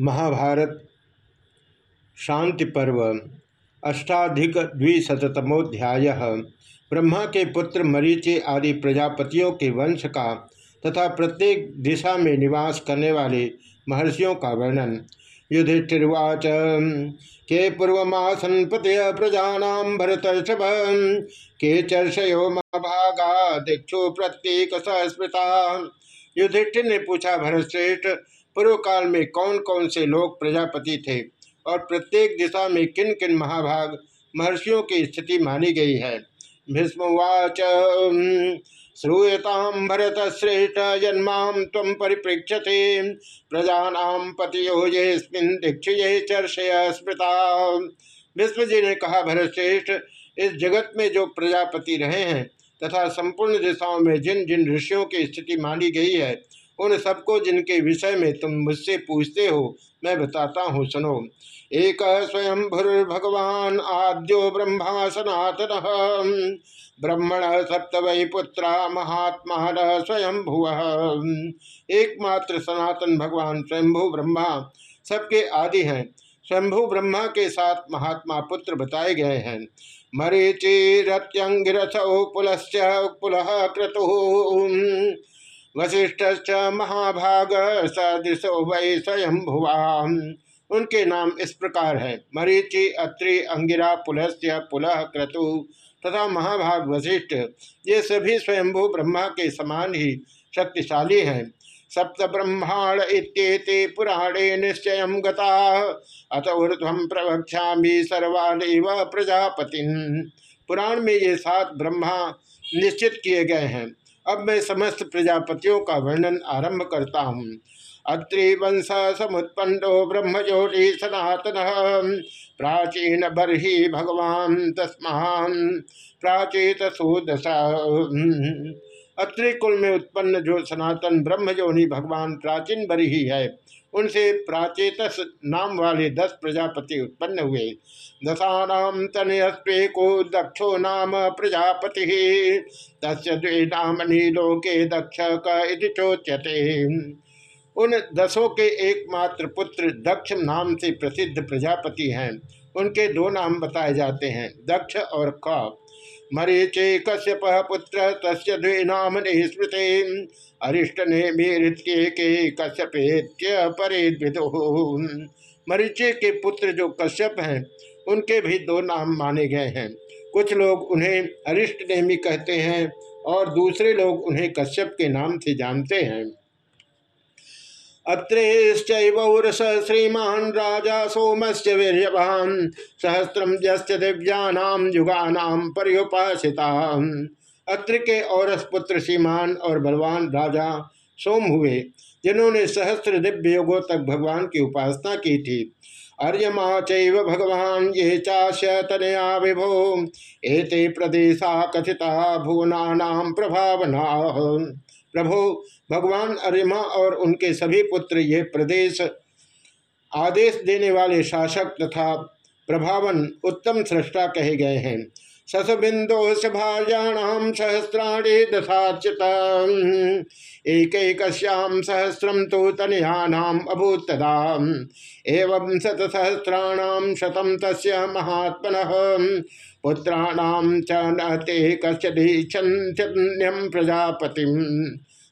महाभारत, शांति पर्व, अष्टाधिक द्विशतमोध्याय ब्रह्मा के पुत्र मरीचि आदि प्रजापतियों के वंश का तथा प्रत्येक दिशा में निवास करने वाले महर्षियों का वर्णन। युधिष्ठिर्वाच, के पूर्वमासन पति प्रजा भरत के चर्षयो महाभागा, दीक्षु प्रत्येक सहस्मृता युधिष्ठिर ने पूछा भरतश्रेष्ठ पूर्व काल में कौन कौन से लोग प्रजापति थे और प्रत्येक दिशा में किन किन महाभाग महर्षियों की स्थिति मानी गई है? भीष्मवाच श्रूयताम भरत श्रेष्ठ जन्मा तम परिप्रेक्षते प्रजा पतियो ये दीक्ष ये चर्षय स्मृता। जी ने कहा भरत श्रेष्ठ इस जगत में जो प्रजापति रहे हैं तथा संपूर्ण दिशाओं में जिन जिन ऋषियों की स्थिति मानी गई है उन सबको जिनके विषय में तुम मुझसे पूछते हो, मैं बताता हूँ, सुनो। एक स्वयं भगवान आद्यो ब्रह्मा सनातन ब्रह्मण सप्त वही पुत्रा महात्मा स्वयं भुव एकमात्र सनातन भगवान स्वयंभु ब्रह्मा सबके आदि हैं। स्वयंभु ब्रह्मा के साथ महात्मा पुत्र बताए गए हैं। मरीचिरत्यंगिरसौ पुलश्च पुलः क्रतु। वशिष्ठ महाभाग सदृशो वै स्वयं भुवा उनके नाम इस प्रकार है। मरीचि, अत्रि, अंगिरा, पुलस्य पुलह क्रतु तथा महाभाग वशिष्ठ ये सभी स्वयंभू ब्रह्मा के समान ही शक्तिशाली हैं। सप्त ब्रह्मांड इत्येते पुराणे निश्चय गता। अत ऊर्धम प्रवक्षा सर्वादेव प्रजापति पुराण में ये सात ब्रह्मा निश्चित किए गए हैं। अब मैं समस्त प्रजापतियों का वर्णन आरंभ करता हूँ। अत्रिवंश समुत्पन्नो ब्रह्मज्योति सनातन। प्राचीन बर्ही भगवान तस्मान। प्राचीत सुदशा। अत्रि कुल में उत्पन्न जो सनातन ब्रह्मजोनि भगवान प्राचीन बरी ही है, उनसे प्राचेतस नाम वाले दस प्रजापति उत्पन्न हुए। दशानाम तनयस्वे को दक्षो नाम प्रजापति तस् द्वे नामनी लोके दक्ष चोच्यते। उन दसों के एकमात्र पुत्र दक्ष नाम से प्रसिद्ध प्रजापति हैं। उनके दो नाम बताए जाते हैं, दक्ष और क। मरीचे कश्यप पुत्र, तस्य द्वे नाम स्मृते। अरिष्ट ने के कश्यपेत्य परे मरीचे के पुत्र जो कश्यप हैं, उनके भी दो नाम माने गए हैं। कुछ लोग उन्हें अरिष्ट नेमी कहते हैं और दूसरे लोग उन्हें कश्यप के नाम से जानते हैं। अत्रेश्चौरस श्रीमान राजा सोमस्य वीर्यवान सहस्रम जस्त दिव्यानाम युगानाम पर्युपासिता अत्र के औरस पुत्र श्रीमान और बलवान राजा सोम हुए, जिन्होंने सहस्त्र दिव्य युगों तक भगवान की उपासना की थी। अर्यमा चैव भगवान, ये चाश्य तनया विभो। एते प्रदेशा कथिता भुवना प्रभावना। प्रभो भगवान अरिमा और उनके सभी पुत्र ये प्रदेश आदेश देने वाले शासक तथा प्रभावन उत्तम सृष्टा कहे गए हैं। ससबिंदो भाजाणाम सहस्राणी दशाच्युत एक सहस्रम तो तनयानाम अभूत तदा एवं शतसहस्राणाम शतम तस् महात्मन। पुत्राणाम च नते कश्यम प्रजापति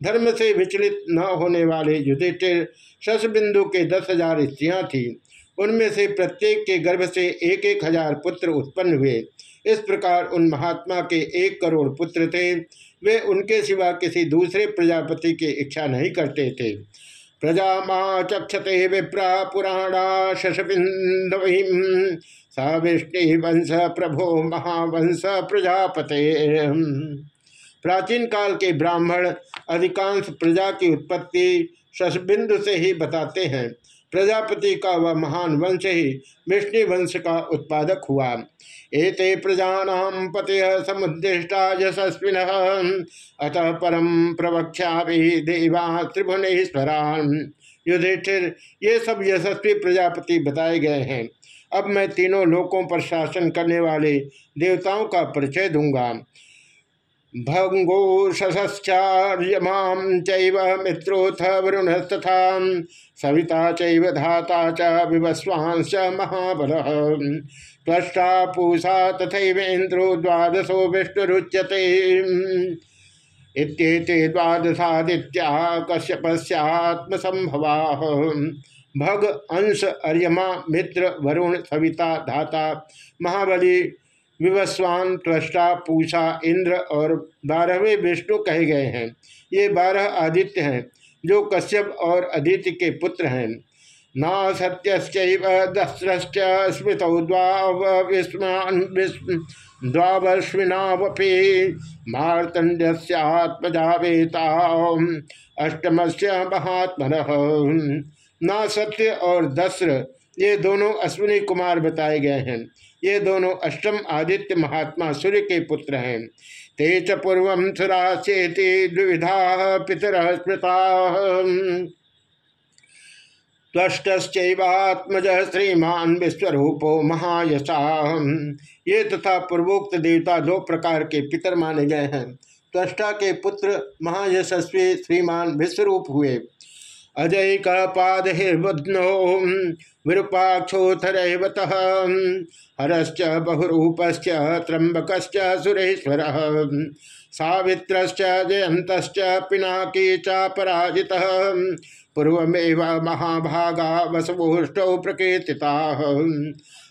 धर्म से विचलित न होने वाले युधिष्ठिर, शशबिंदु के दस हज़ार स्त्रियाँ थीं। उनमें से प्रत्येक के गर्भ से एक एक हज़ार पुत्र उत्पन्न हुए। इस प्रकार उन महात्मा के एक करोड़ पुत्र थे। वे उनके सिवा किसी दूसरे प्रजापति की इच्छा नहीं करते थे। प्रजा माँ चक्षते विप्रा पुराणा शशबिंद स विष्णु वंश प्रभो महावंश प्रजापते। प्राचीन काल के ब्राह्मण अधिकांश प्रजा की उत्पत्ति शशबिंदु से ही बताते हैं। प्रजापति का वह महान वंश ही विष्णु वंश का उत्पादक हुआ। एते प्रजानाम पति समुदिष्टा यशस्विन। अतः परम प्रवक्षा देवा त्रिभुवनेश्वरान। युधिष्ठिर, ये सब यशस्वी प्रजापति बताए गए हैं। अब मैं तीनों लोकों पर शासन करने वाले देवताओं का परिचय दूँगा। भंगो भंगोषश्चार्यमां चैव मित्रोऽथ वरुणस्तथा, सविता चैव धाता च विवस्वांश्च महाबलः। त्वष्टा पूषा तथैवेन्द्रो द्वादशो विष्णुरुच्यते। इत्येते द्वादशादित्या कश्यपस्यात्मसंभवा भग अंश अर्यमा मित्र वरुण सविता धाता, महाबली, विवस्वान त्वष्टा पूषा, इंद्र और बारहवें विष्णु कहे गए हैं। ये बारह आदित्य हैं, जो कश्यप और अदिति के पुत्र हैं। न सत्यश्चैव दस्रश्च स्मृतौ द्वावर्ष्विनावपि मार्तंड्यस्यात्मजावेता अष्टम से महात्म न सत्य और दस्र, ये दोनों अश्विनी कुमार बताए गए हैं। ये दोनों अष्टम आदित्य महात्मा सूर्य के पुत्र हैं। ते च पूर्व सुराचेति द्विविधा पितर स्मृता त्वष्टश्चैवात्मज श्रीमान विश्वरूपो महायशा। ये तथा पूर्वोक्त देवता दो प्रकार के पितर माने गए हैं। त्वष्टा के पुत्र महायशस्वी श्रीमान विश्वरूप हुए। अजय का पाद हिर्बुद्नो विरूपाक्षोथरवत हरश्च बहुरूपश्च त्र्यंबकश्च सुरेश्वर सावित्रश्च जयंतश्च पिनाकी च पराजितः पूर्वमेव महाभागा वसवोष्टौ प्रकीर्तिता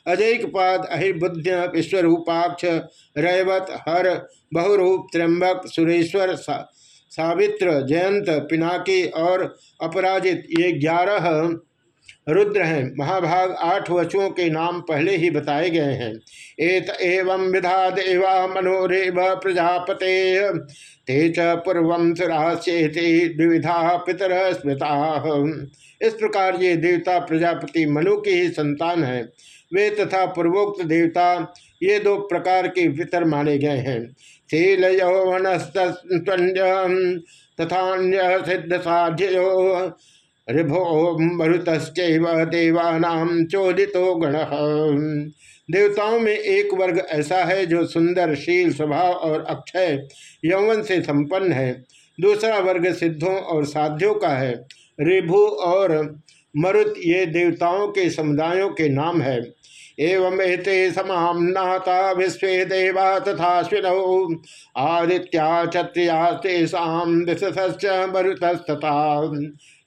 अजैकपाद अहिर्बुद्ध विश्वरूपाक्ष रैवत हर बहुरूप त्र्यंबक सुरेश्वर सा, सावित्र, जयंत, पिनाकी और अपराजित, ये ग्यारह रुद्र हैं। महाभाग आठ वचुओं के नाम पहले ही बताए गए हैं। एत एवं विधा देवा मनोरेव प्रजापते। ते च पूर्व सुराश्चेते द्विविधा पितर स्मृता। इस प्रकार ये देवता प्रजापति मनु की ही संतान है। वे तथा पूर्वोक्त देवता ये दो प्रकार के पितर माने गए हैं। शील यौवन तथा सिद्ध साध्यो ऋभो मरुत देवानाम चोदितो गण। देवताओं में एक वर्ग ऐसा है जो सुंदर, शील स्वभाव और अक्षय यौवन से संपन्न है। दूसरा वर्ग सिद्धों और साध्यों का है। ऋभु और मरुत ये देवताओं के समुदायों के नाम है। एवं नाता विश्व देवा तथा स्विनौ आदित्या क्षत्रिया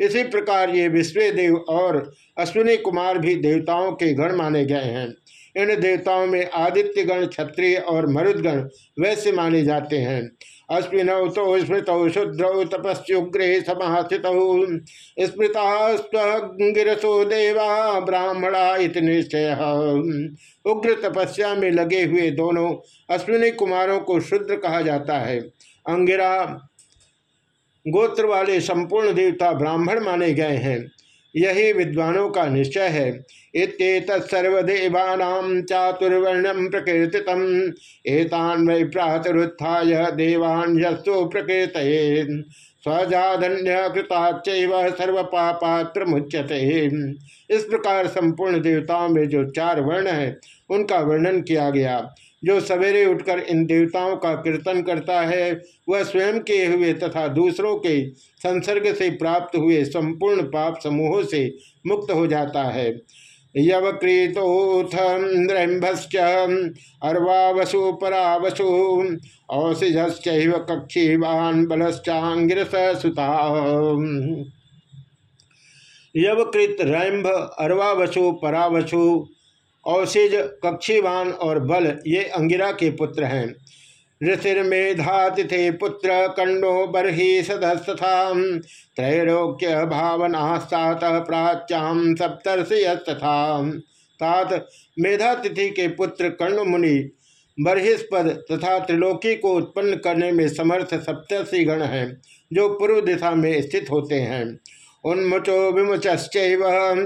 इसी प्रकार ये विश्व देव और अश्विनी कुमार भी देवताओं के गण माने गए हैं। इन देवताओं में आदित्य गण क्षत्रिय और मरुदगण वैसे माने जाते हैं। अश्विनौ तो स्मृतौ शुद्रौ तपस्ुग्रे समास्थित स्मृतास्वगिरसो देवा ब्राह्मणा इत निश्चय। उग्र तपस्या में लगे हुए दोनों अश्विनी कुमारों को शुद्र कहा जाता है। अंगिरा, गोत्र वाले संपूर्ण देवता ब्राह्मण माने गए हैं। यही विद्वानों का निश्चय है। इतर्वदेवा चातुर्वर्णम प्रकीर्तित एतान वै प्रातरुत्थाय देवान यस्तु प्रकीर्त स्वजाधन्य कृताच सर्व पापात्र मुच्यते इस प्रकार संपूर्ण देवताओं में जो चार वर्ण है, उनका वर्णन किया गया। जो सवेरे उठकर इन देवताओं का कीर्तन करता है, वह स्वयं के हुए तथा दूसरों के संसर्ग से प्राप्त हुए संपूर्ण पाप समूहों से मुक्त हो जाता है। यवक्रीतोथ नृम्भश्च अर्वावसु परावसु औषधश्च कक्षीवान बलश्चांगिरस सुता यवकृत रैम्भ अर्वावसु परावसु औषिज कक्षीवान और बल, ये अंगिरा के पुत्र हैं। ऋषिर्मेधातिथे पुत्र कंडो बर्ही सदस्तथा त्रैलोक्य भावना सात प्राच्याम सप्तर्षयस्तथा तात मेधातिथि के पुत्र कर्ण मुनि बर्हिस्पद तथा त्रिलोकी को उत्पन्न करने में समर्थ सप्तर्षि गण हैं, जो पूर्व दिशा में स्थित होते हैं। उन्मुचो विमुचश्च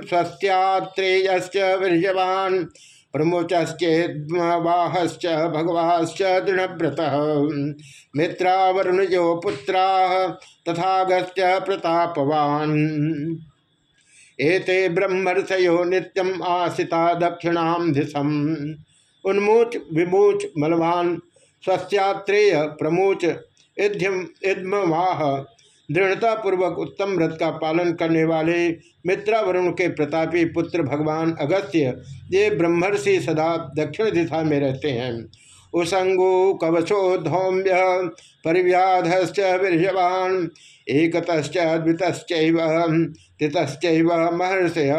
स्वस्त्रेयश्च वीर्यवान प्रमुचश्चेद्वाहश्च भगवाश्च दृढ़व्रत। मित्रावरुणजो पुत्रा, तथागश्च प्रतापवान। एते ब्रह्मर्षयो नित्यम आसिता दक्षिणाम दिशम। उन्मूच, विमूच, मलवान। स्वस्त्रेय प्रमोच इद्मवाह दृढ़ता पूर्वक उत्तम व्रत का पालन करने वाले मित्रावरुण के प्रतापी पुत्र भगवान अगस्त्य, ये ब्रह्मर्षि सदा दक्षिण दिशा में रहते हैं। उसंगो कवचो धौम्य, परिव्याधश्च वीर्यवान एकतश्च महर्षय।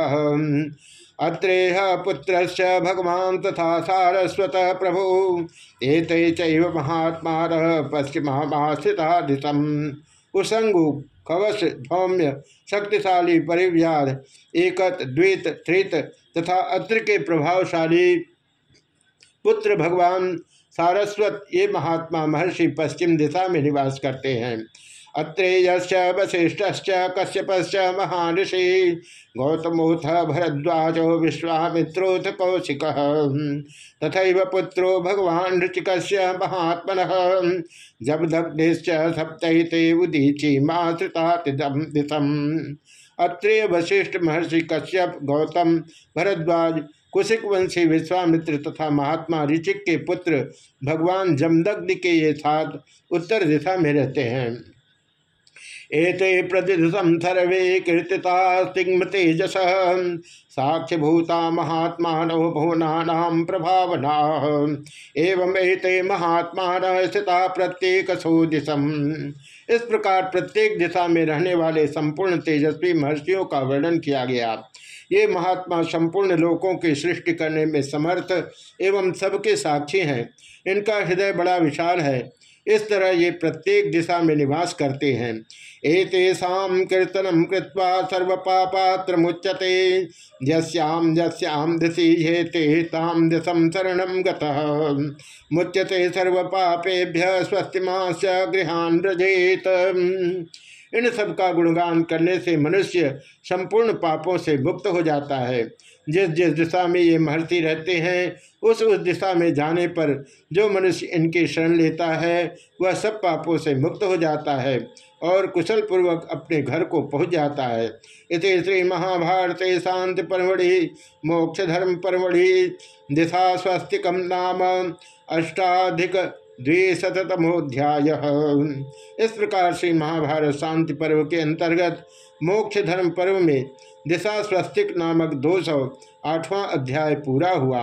अत्रेह पुत्र भगवान तथा सारस्वत प्रभु एक महात्मा पश्चिमाश्रितादितम उसंगु कवच धौम्य शक्तिशाली परिव्याध एकत, द्वित, त्रित तथा अत्र के प्रभावशाली पुत्र भगवान सारस्वत ये महात्मा महर्षि पश्चिम दिशा में निवास करते हैं। अत्रेय वशिष्ठ कश्यप महाऋषि गौतमोथ भरद्वाज विश्वामित्रोथ कौशिक। तथा पुत्रो भगवान ऋचिक महात्मन। जबदग्निश्च सप्तहिते उदीची मातृतातिदम अत्रेय वशिष्ठ महर्षि कश्यप, गौतम भरद्वाज कुशिक वंशी विश्वामित्र तथा महात्मा ऋचिक के पुत्र भगवान जमदग्नि के ये साथ उत्तर दिशा में रहते हैं। एते प्रतिदिशम सर्वे कीर्तिता सिंह तेजस साक्ष्यभूता महात्मा भुवना प्रभावना। एवं एते महात्मा स्थिता प्रत्येक दिशम इस प्रकार प्रत्येक दिशा में रहने वाले संपूर्ण तेजस्वी महर्षियों का वर्णन किया गया। ये महात्मा संपूर्ण लोकों की सृष्टि करने में समर्थ एवं सबके साक्षी हैं। इनका हृदय बड़ा विशाल है। इस तरह ये प्रत्येक दिशा में निवास करते हैं। एतेषाम कीर्तनम कृत्वा सर्व पापात्र मुच्यते यस्याम यस्याम दिशि हेते ताम दिशम शरण गुच्यते सर्व पापेभ्य स्वस्तिमाश गृहान रजेत इन सब का गुणगान करने से मनुष्य संपूर्ण पापों से मुक्त हो जाता है। जिस जिस दिशा में ये महर्षि रहते हैं, उस उस दिशा में जाने पर जो मनुष्य इनके शरण लेता है, वह सब पापों से मुक्त हो जाता है और कुशल पूर्वक अपने घर को पहुँच जाता है। इस श्री महाभारत शांति परमढ़ि, मोक्ष धर्म परमढ़ि, दिशा स्वस्तिकम नाम अष्टाधिक द्विशतमोध्याय इस प्रकार से महाभारत शांति पर्व के अंतर्गत मोक्ष धर्म पर्व में दिशा स्वस्तिक नामक दो सौ आठवां अध्याय पूरा हुआ।